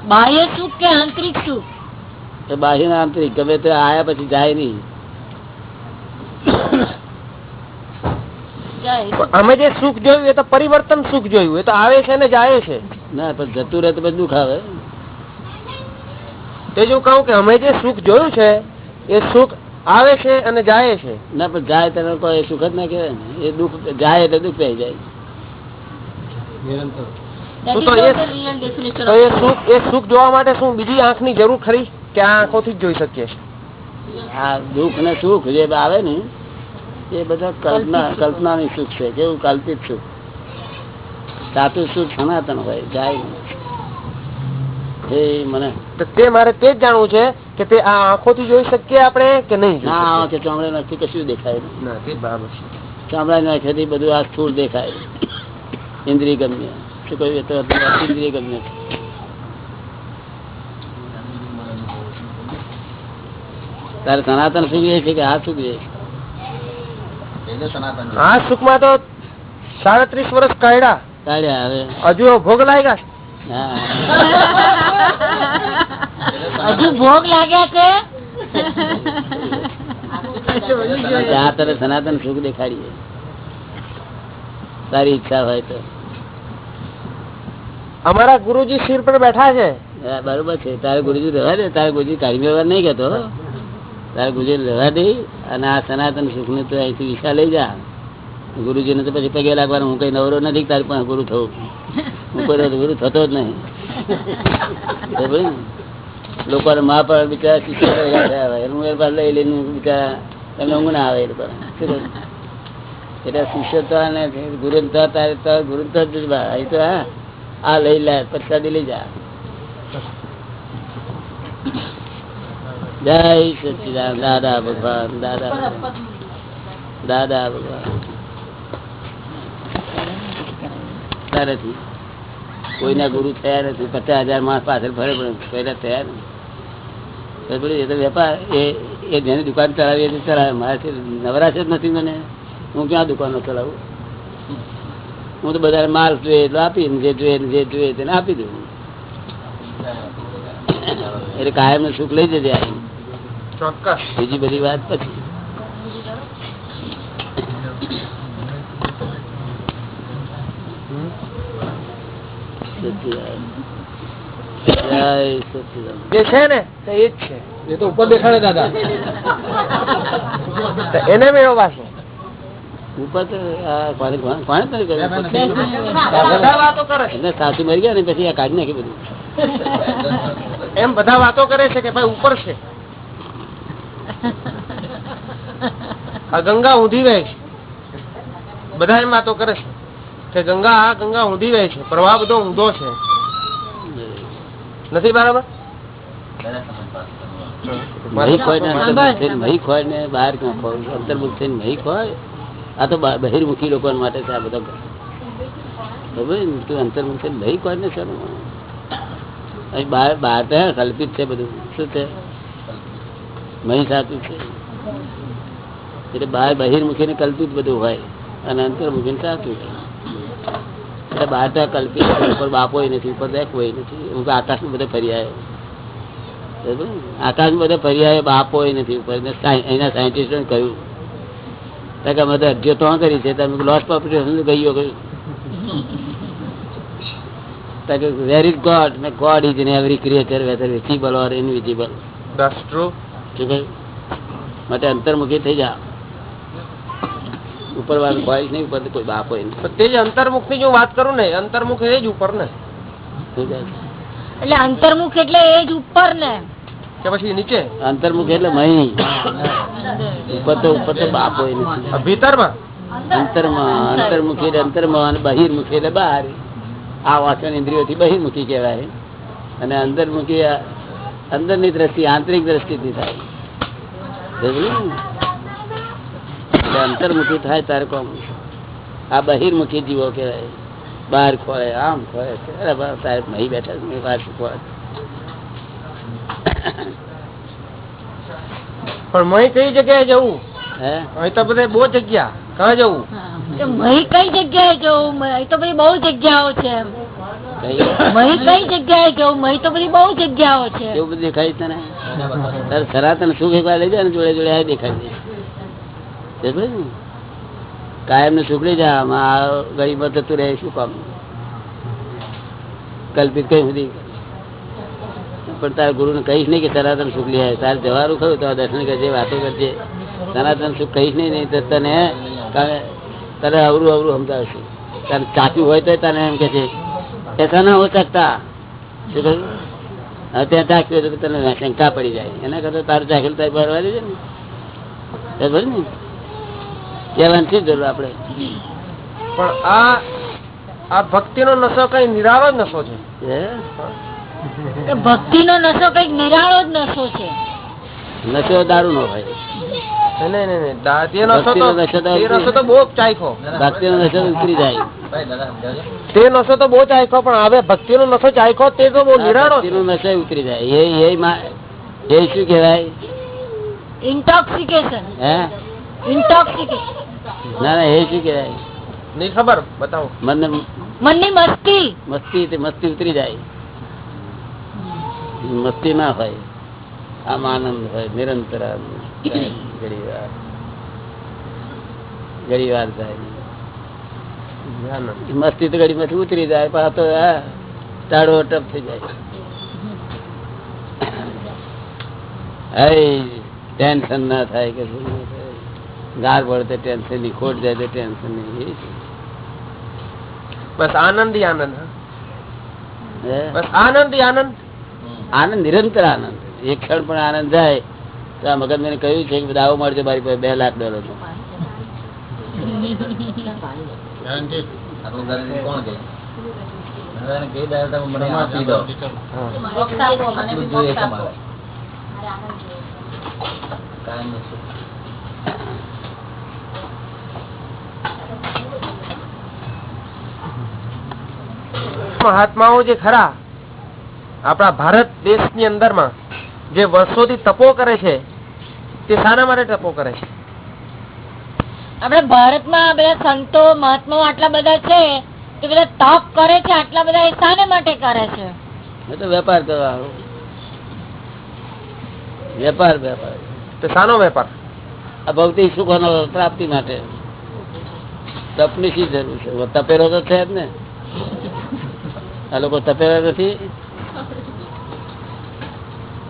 બાહ્ય સુખ કે આંતરિક સુખ? બાહ્ય આંતરિક. ગમે તે આયા પછી જાય નહીં જાય. પણ અમે જે સુખ જોયું એ તો પરિવર્તન સુખ જોયું એ તો આવે છે ને જાય છે. ના પણ જતું રહે તો દુઃખ આવે. તે જો કહું કે અમે જે સુખ જોયું છે એ સુખ આવે છે અને જાય છે. ના પણ જાય તેને કોઈ સુખ જ ના કહેવાય ને. એ દુઃખ જાય એટલે દુઃખ થઈ જાય. તો એ- સુખ એ સુખ જોવા માટે શું બીજી આંખની જરૂર ખરી? કે આ આંખોથી જ જોઈ શકીએ? આ દુઃખ ને સુખ જે આવે ને એ બધા કલ્પના કલ્પનાની સુખ છે કેવું કલ્પિત સુખ સાચું સુખ સનાતન હોય જાય એ મને તો તે મારે તે જ જાણવું છે કે તે આ આંખોથી જોઈ શકીએ આપણે કે નહીં ના કે ચામડા નથી કશું દેખાય ના તે બરાબર છે. ચામડા બધું આ સ્થૂળ દેખાય. ઇન્દ્રિય ગમ્ય શું કહ્યું? તો ઇન્દ્રિય ગમ્ય છે. તારે સનાતન સુખ એ છે કે આ સુખ એ સુખમાં તો સાડત્રીસ વર્ષ કાઢ્યા. કાઢ્યા હવે. હજુ ભોગ લાગ્યા? હજુ ભોગ લાગ્યા છે? ત્યાં તને સનાતન સુખ દેખાડીએ. તારી ઈચ્છા હોય તો. અમારા ગુરુજી સિર પર બેઠા છે. બરોબર છે. તારે ગુરુજી રહેવા દે. તારે ગુરુજી કાઢી વ્યવહાર નહીં કેતો તારે ગુરુજી લેવા દે અને આ સનાતન સુખ ને તો અહીંથી વિશા લઈ જા. ગુરુજી ને તો પછી પગે લાગવાનું હું કઈ નવરો નથી તારી પાસે ગુરુ થવું. હું કોઈ ગુરુ થતો જ નહીં. લોકોને મા પર બિચારા હોય. હું એ પાસે લઈ લઈને બિચારા એમને ઊંઘ ના આવે એ લોકો એટલે શિષ્ય તો આને ગુરુ તો તારે તો ગુરુ તો જ અહીં તો હા. આ લઈ લે, પ્રસાદી લઈ જા. જય સચિદાન દાદા ભગવાન, દાદા દાદા ભગવાન. નથી કોઈના ગુરુ થયા નથી. પચાસ હજાર માણસ પાછળ ફરે પણ પહેલા થયા નથી. વેપાર, એ એ જેને દુકાન ચલાવી, એ ચલાવે. મારાથી નવરાશ જ નથી મને. હું ક્યાં દુકાનો ચલાવું? હું તો બધા માલ જોઈએ એટલો આપીને, જે જોઈએ જે જોઈએ તેને આપી દઉં. એટલે કાયમનું સુખ લઈ જજે આ. ચોક્કસ બીજી બધી વાત પછી. જે છે ને એ જ છે. એ તો ઉપર દેખાડે દાદા. એને મેળવવા છે. ઉપર તો આ કોને કોને- કોણે તને કર્યું? બધા વાતો કરે છે. એટલે સાસુ મરી ગયા ને પછી આ કાઢી નાખી બધું. એમ બધા વાતો કરે છે કે ભાઈ ઉપર છે. આ ગંગા ઊંધી વહે છે. બધા એમ વાતો કરે છે કે ગંગા આ ગંગા ઊંધી વહે છે. પ્રવાહ બધો ઊંધો છે. નથી બરાબર? બહિર્મુખી લોકો માટે છે આ બધા અંતર્મુખી મહી ખોય ને સર બહાર બહાર કલ્પિત છે બધું. શું છે? મહી છે. એટલે બહાર બહિર્મુખી ને કલ્પિત બધું હોય, અને અંતર્મુખી સાચું છે. એટલે બહાર તો કલ્પિત ઉપર બાપો નથી, ઉપર દેખ કોઈ નથી. હું આકાશ બધે ફરી આવ્યો બરાબર? આકાશ બધે ફરી આવ્યો બાપો નથી ઉપર. એના સાયન્ટિસ્ટો કહ્યું. કે અમે તો અરજીઓ તો કરી છે તમે લોસ પ્રોપર્ટી ગયો કહ્યું વેર ઇઝ ગોડ ને God is in every creature whether visible or invisible That's. શું કહ્યું માટે અંતર્મુખી થઈ જા. ઉપર વાત હોય નહીં ઉપર કોઈ બાપ હોય નહીં. તો જ અંતર્મુખની જો વાત કરું ને અંતર્મુખ એ જ ઉપર ને? એટલે અંતર્મુખ એટલે એ જ ઉપર ને કે પછી નીચે? અંતર્મુખ એટલે મહી. ઉપર તો ઉપર તો બાપ હોય નથી ભીતરમાં? અંતરમાં અંતર્મુખી એટલે અંતરમાં અને બહિર્મુખી એટલે બહાર આ વાસણ ઇન્દ્રિયોથી બહિર્મુખી કહેવાય. અને અંતર્મુખી આ અંદરની દ્રષ્ટિ આંતરિક દ્રષ્ટિથી થાય. અંતર્મુખી થાય તારે કોમ. આ બહિર્મુખી જીવો કહેવાય. બહાર ખોળે આમ ખોળે અરે તારે મહી બેઠા છે, બહાર ખોળે? પણ મહી કઈ જગ્યાએ જવું? હે? અહીં તો બધે બહુ જગ્યા. ક્યાં જવું? મહી કઈ જગ્યાએ જવું? તો બધી બહુ જગ્યાઓ છે તારે જાય કાયમ ને સુખ લઈ જા આમાં ગરીબ થતું રહે, શું કામ? કલ્પિત કઈ સુધી? પણ તારા ગુરુ ને કહીશ નહીં કે સનાતન સુખ લઈ આવે તારે જવાનું ખરું તો દર્શન કરજે, વાતો કરજે. સનાતન સુખ કહીશ નહીં નહીં તો તને તને અવરું અવરું સમજાવશે. તારે ચાચું હોય તો તને એમ કે છે. ત્યાં તો તને શંકા પડી જાય. એના કરતા તારું દાખલ થાય ભરવા દેજે ને. બરાબર ને કહેવાનું શું જરૂર આપણે? પણ આ આ ભક્તિ નો નશો કઈ નિરાળો જ નશો છે? ભક્તિ નો નશો કંઈક નિરાળો જ નશો છે. નશો દારૂ નો હોય. નહીં, નહીં. નશો તો બહુ ભક્તિ નો નશો ઉતરી જાય. તે નશો તો બહુ ચાખ્યો પણ હવે ભક્તિ નો નશો ચાખ્યો તે તો બહુ નિરાળો નો નશો ઉતરી જાય. એ એ એ શું કહેવાય? ઇન્ટોક્સિકેશન હે? ઇન્ટોક્સિકેશન ના ના એ શું કહેવાય? નહીં ખબર? બતાવો. મને મનની મસ્તી. મસ્તી તે મસ્તી ઉતરી જાય. મસ્તી ના હોય. આમ આનંદ હોય નિરંતર આનંદ. ઘડી વાર. થાય. મસ્તી તો ઘડી માંથી ઉતરી જાય પણ તો ટાળો ટપ થઈ જાય. ટેન્શન ના થાય કે ગાર પડે ટેન્શનની ખોટ જાય તો ટેન્શન નહીં બસ આનંદ આનંદ? બસ આનંદ આનંદ? આનંદ નિરંતર આનંદ. એક ક્ષણ પણ આનંદ જાય તો આ મગજ મને કહ્યું છે કે દાવો મળશે મારી પાસે બે લાખ ડોલર. મહાત્માઓ જે ખરા આપણા ભારત દેશની અંદરમાં જે વર્ષોથી તપો કરે છે તે શાના માટે ટપો કરે છે. આપડે ભારતમાં આ બધા સંતો મહાત્મા આટલા બધા છે તે બધા તપ કરે છે આટલા બધા શાને માટે કરે છે? એ તો વેપાર કરવા વેપાર વેપાર. તો શાનો વેપાર? આ ભૌતિક સુખોનો પ્રાપ્તિ માટે. તપની શી જરૂર છે? તપેલો તો છે જ ને. આ લોકો તપેલા નથી?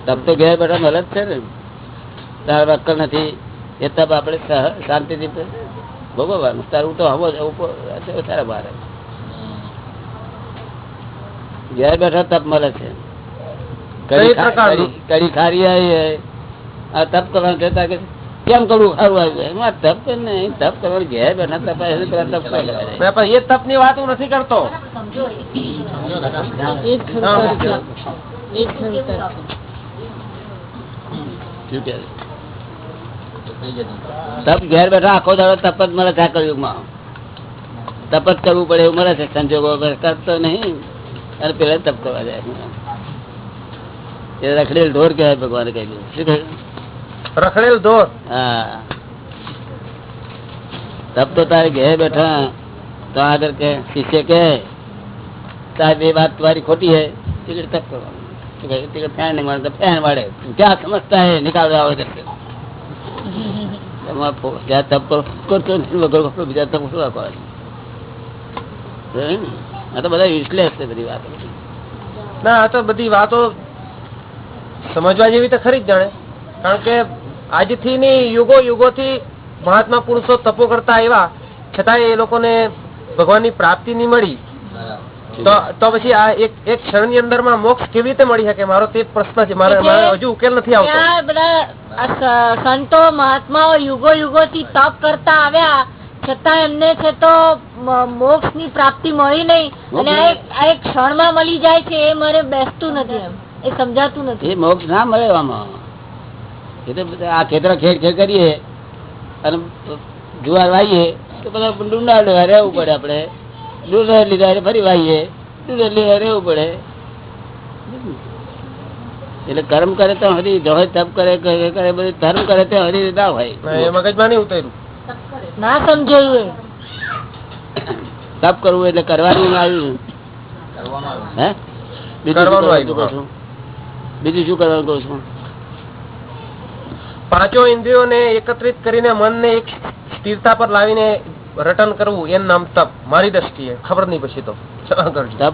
તપ તો ઘેર બેઠા મળે જ છે ને. તાર અક્કલ નથી. એ તપ આપણે શાંતિથી ભોગવવાનું. તારું તો હવો તારા બહાર ઘેર બેઠા તપ મળે છે. કડી ખારી આવી આ તપ કરવાનું કહેતા કે કેમ કરવું સારું આવ્યું એમાં તપ કરે ને તપ કરવાનું ઘેર બેઠા તપ તપ એ તપની વાત હું નથી કરતો. શું છે? તપ ઘેર બેઠા આખો દાડો તપ જ મળે છે આ કલયુગમાં તપ જ કરવું પડે એવું મળે છે સંજોગો કરતો નહીં અને પેલા તપ કરવા જાય એ રખડેલ ઢોર કહેવાય ભગવાન કહ્યું શું કહ્યું રખડેલ ઢોર હા તપ તો તારે ઘેર બેઠા તો આગળ કે શિષ્ય કે તારી બે બાત તમારી ખોટી હે ટિકિટ તપ કરવાનું ટિકિટ ફેન નહીં મળે ફેન વાળે ક્યાં સમજતા હે નિકાલ આવે કરશે ના? આ તો બધી વાતો. સમજવા જેવી તો ખરી જ જાણે. કારણ કે આજથી ની યુગો, યુગોથી મહાત્મા પુરુષો તપો કરતા આવ્યા. છતાં એ લોકોને ભગવાનની પ્રાપ્તિ નહીં મળી. તો તો પછી આ એક એક ક્ષણની અંદરમાં મોક્ષ કેવી રીતે મળી શકે? મારો તે પ્રશ્ન છે. મારે હજુ ઉકેલ નથી આવતો. બધા સંતો મહાત્માઓ યુગો યુગો થી તપ કરતા આવ્યા. છતાં એમને છે તો મોક્ષની પ્રાપ્તિ મળી નહીં. અને આ એક- આ એક ક્ષણમાં મળી જાય છે. એ મને બેસતું નથી એમ. એ સમજાતું નથી. એ મોક્ષ ના મળે આમાં એ તો બધા આ ખેતર ખેડ ખેડ કરીએ અને જુવાર વાઈએ તો બધા ડુંડા રહેવું પડે આપણે. ડુંડા લીધા એટલે ફરી વાઈએ. ડુંડા લીધા રહેવું પડે. એટલે કર્મ કરે તો હરી જોહે તપ કરે કરે કરે બધું ધર્મ કરે તો હરી ના હોય. એ મગજમાં નહીં ઉતર્યું. ના સમજાયું તપ કરવું એટલે કરવાનું આવ્યું. હે? બીજું શું કરવાનું કરવાનું કહું છું? બીજું શું કરવાનું કહું છું? પાંચો ઇન્દ્રિયોને એકત્રિત કરીને મનને એક સ્થિરતા પર લાવીને રટન કરવું એનું નામ તપ. મારી દ્રષ્ટિએ. ખબર નહીં પછી તો. તપ?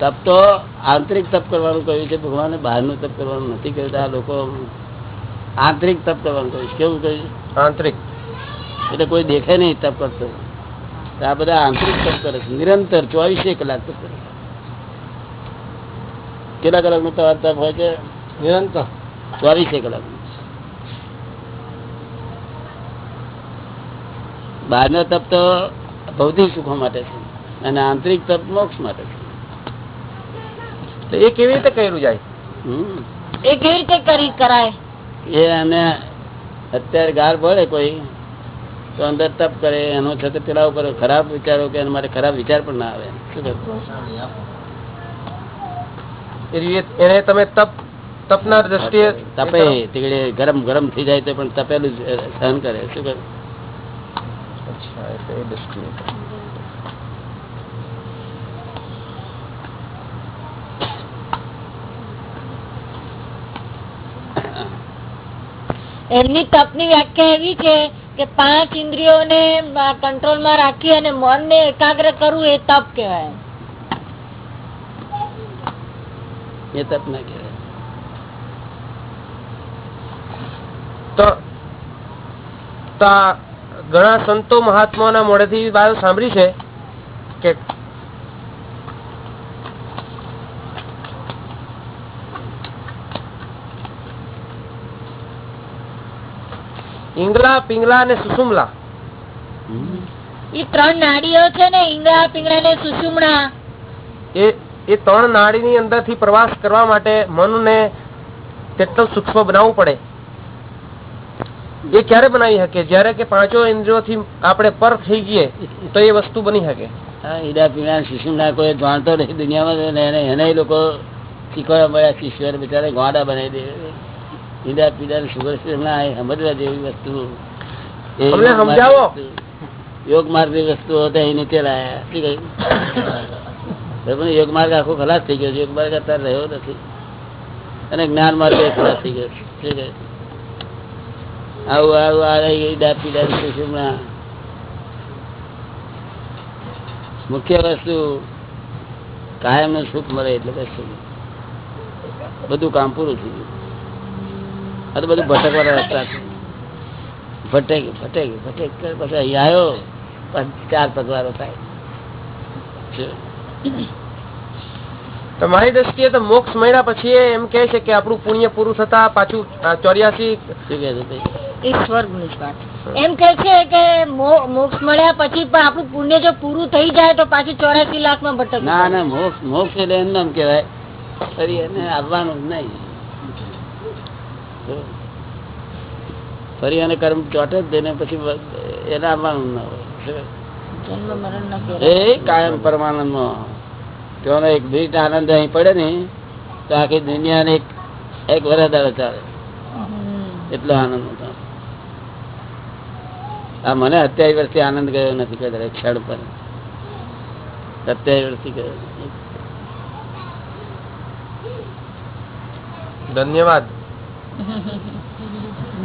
તપ તો આંતરિક તપ કરવાનું કહ્યું છે. ભગવાને બહારનું તપ કરવાનું નથી કહ્યું આ લોકો આંતરિક તપ કરવાનું કહ્યું કેવું કહ્યું આંતરિક. એટલે કોઈ દેખે નહીં તપ કરતો. તો આ બધા આંતરિક તપ કરે છે. નિરંતર ચોવીસે કલાક તપ કરે છે. કેટલા કલાકનું તમારું તપ હોય છે? નિરંતર. ચોવીસે કલાક બહારનો તપ તો ભૌતિક સુખો માટે છે અને આંતરિક તપ મોક્ષ માટે છે. એ કેવી રીતે કર્યું જાય? એ કેવી રીતે કરી કરાય? એ અને અત્યારે ગાર ભળે કોઈ તો અંદર તપ કરે એનો છતાં પેલા ઉપર ખરાબ વિચારો કે મારે ખરાબ વિચાર પણ ના આવે. શું એ રીતે તમે તપ તપના દ્રષ્ટિએ તપે તીકડે ગરમ ગરમ થઈ જાય તો પણ તપેલું જ સહન કરે. શું કરે એટલે એ દ્રષ્ટિએ. એમની તપની વ્યાખ્યા એવી છે કે પાંચ ઇન્દ્રિયોને કંટ્રોલમાં રાખી અને મનને એકાગ્ર કરવું એ તપ કહેવાય એ તપ ના કહેવાય તો તો આ ઘણા સંતો મહાત્માના મોઢેથી વાત સાંભળી છે કે ઈંગલા પિંગલા અને સુસુમલા. એ ત્રણ નાડીઓ છે ને ઈંગડા પિંગડા ને સુસુમણા એ એ ત્રણ નાડીની અંદરથી પ્રવાસ કરવા માટે મનને તેટલું સૂક્ષ્મ બનાવવું પડે. એ ક્યારે બનાવી શકે જયારે કે પાંચો ઇન્દ્રિયોથી આપણે પર થઈ ગયે તો એ વસ્તુ બની શકે ઈડા પીણા શિશુ ના કોઈ જાણતો નહીં દુનિયામાં એને લોકો શીખવા મળ્યા શિષ્યો બિચારા ગોડા બનાવી દે. ઈડા પીડા સુગર ના સમજવા જેવી વસ્તુ. સમજાવો. યોગ માર્ગની વસ્તુઓ નીચે લાયા યોગ માર્ગ આખો ખલાસ થઈ ગયો છે. યોગ માર્ગ અત્યારે રહ્યો નથી. અને જ્ઞાન માર્ગ ખલાસ થઈ ગયો છે. આવું આવું આ રહી ગઈ ડાપી ડાપી શું મુખ્ય વસ્તુ કાયમનું સુખ મળે એટલે બસ બધું કામ પૂરું થઈ ગયું. આ તો બધું ભટકવાના રસ્તા છે. ભટેક ભટેક ભટેક પછી અહીં આવ્યો ચાર પગવારો થાય? મારી દ્રષ્ટિએ તો મોક્ષ મળ્યા પછી એમ કે છે કે આપણું પુણ્ય પૂરું થતા પાછું ચોર્યાસી શું? એ સ્વર્ગની વાત. એમ કે છે કે મોક્ષ મળ્યા પછી પણ આપણું પુણ્ય જો પૂરું થઈ જાય તો પાછું ચોરાસી લાખમાં ભટક ના ના મોક્ષ મોક્ષ એટલે એમ નામ કેવાય ફરી એને આવવાનું જ નહીં. ફરી એને કર્મ ચોટે જ દે પછી એને આવવાનું ના હોય. એ કાયમ પરમાનંદમાં તેનો એક બીટ આનંદ અહીં પડે ને તો આખી દુનિયાને એક એક વરસ દાડો ચાલે એટલો આનંદ હતો. આ મને અત્યાવીસ વર્ષથી આનંદ ગયો નથી કદાચ ક્ષણ પર. અત્યાવીસ વર્ષથી ગયો ધન્યવાદ.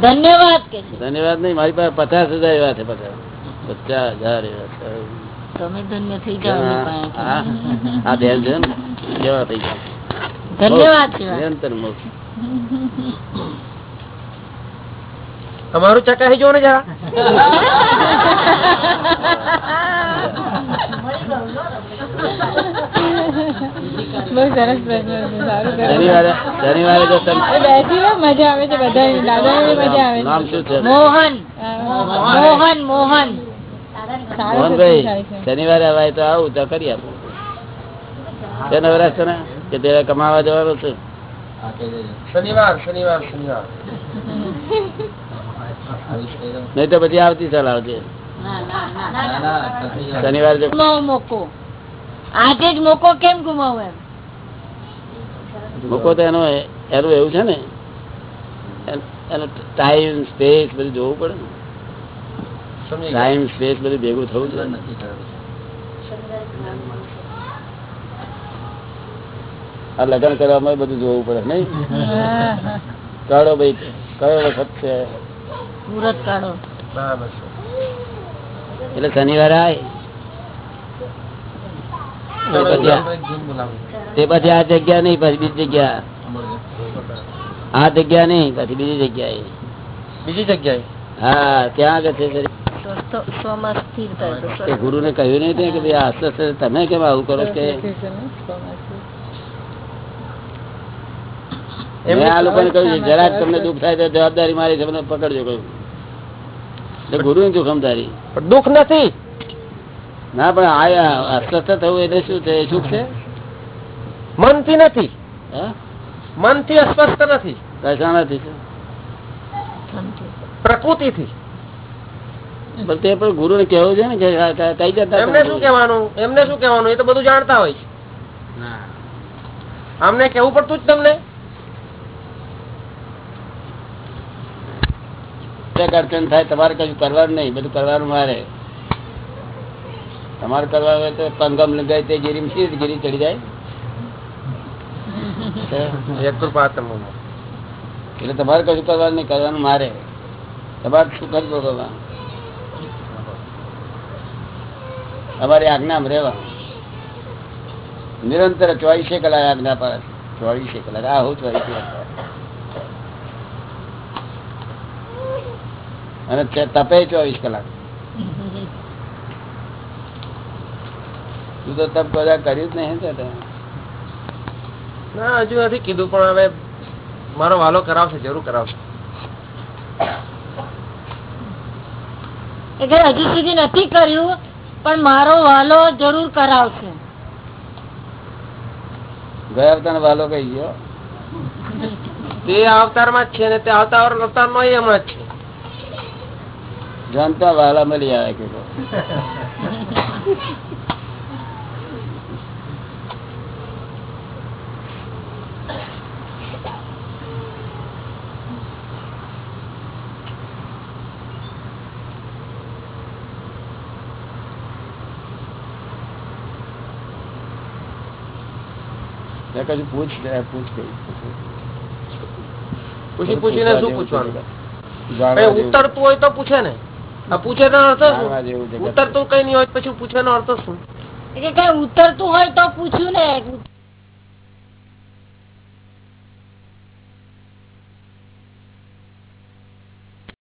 ધન્યવાદ ધન્યવાદ નહીં મારી પાસે પચાસ હજાર એવા છે પચાસ. પચાસ હજાર એવા છે. કહેવાય. નિરંતર મોક્ષ અમારું ચકાસી જો ને જરા બહુ સરસ પ્રશ્ન છે સારું કર્યું. શનિવારે શનિવારે તો તમે એ બેસી રહો, મજા આવે છે બધા દાદા મજા આવે નામ છે શું છે મોહન હા. મોહન મોહન સારો મોહનભાઈ સત્સંગ થાય છે શનિવારે અવાય તો આવું તો કરી આપું છે નવરાશ તને કે તે કમાવા જવાનું છે શનિવાર શનિવાર શનિવાર નહીં તો પછી આવતી ચલાવજે શનિવારે જો ગુમાવો મોકો. આજે જ મોકો કેમ ગુમાવો એમ? મોકો તો એનો એનું એવું છે ને એનો ટાઈમ સ્પેસ બધું જોવું પડે ને. ટાઈમ સ્પેસ બધું ભેગું થવું જોઈએ. આ લગ્ન કરવામાં બધું જોવું પડે નહીં. કાઢો ભાઈ કયો વખત છે? મુહૂર્ત કાઢો. બરાબર છે. એટલે શનિવારે આય. તે પછી આ- તે પછી આ જગ્યા નહીં પછી બીજી જગ્યા. આ જગ્યા નહીં પછી બીજી જગ્યાએ. બીજી જગ્યાએ? હા ત્યાં આગળ છે જરી. સ્વસ્થ. ગુરુને કહ્યું નહીં તે કે ભાઈ આસ્તે હસ્ત તમે કેમ આવું કરો કે? મેં આ લોકોને કહ્યું છે, જરાક તમને દુઃખ થાય તો જવાબદારી મારી છે મને પકડજો કહ્યું. એટલે ગુરુની જોખમદારી દુઃખ નથી. ના પણ આ અસ્વસ્થ થવું એટલે શું છે? સુખ છે? મનથી નથી. મનથી અસ્વસ્થ નથી. કશા નથી શું? પ્રકૃતિથી. પણ તે પણ ગુરુને કહેવું છે ને કે આ કઈ જતા એમને શું કેવાનું એમને શું કેવાનું એ તો બધું જાણતા હોય છે. આમને કેવું પડતું જ તમને. ક્યારેક અડચણ થાય તમારે કશું કરવાનું નહીં બધું કરવાનું મારે. તમારે કરવા હોય તો પંગમ લગાય તે ગીરી સી ગીરી ચડી જાય? એટલે તમારે કશું કરવાનું નહીં કરવાનું મારે. તમારે શું કરી ભોગવવા અમારી આજ્ઞામાં રહેવા. નિરંતર ચોવીસે કલાક આજ્ઞા પર ચોવીસે કલાક. આ હું ચોવીસે કલાક. અને તપે ચોવીસ કલાક. તું તો તપ બધા કર્યું જ નહીં ના હજુ નથી કીધું પણ હવે મારો વાલો કરાવશે જરૂર કરાવશે. એટલે હજુ સુધી નથી કર્યું પણ મારો વાલો જરૂર કરાવશે. ગયા અવતાર વાલો કહી ગયો? તે અવતારમાં જ છે ને તે અવતાર અવતાર નો એમ જ છે. જાણતા વાલા મળી આવે કે કજુ પૂછી પૂછીને શું પૂછવાનું ઉતરતું હોય તો પૂછે ને આ પૂછે તો અર્થ જેવું શું ઉતરતું કઈ નહીં હોય પછી પૂછવાનો અર્થ શું? કે કઈ ઉતરતું હોય તો પૂછ્યું ને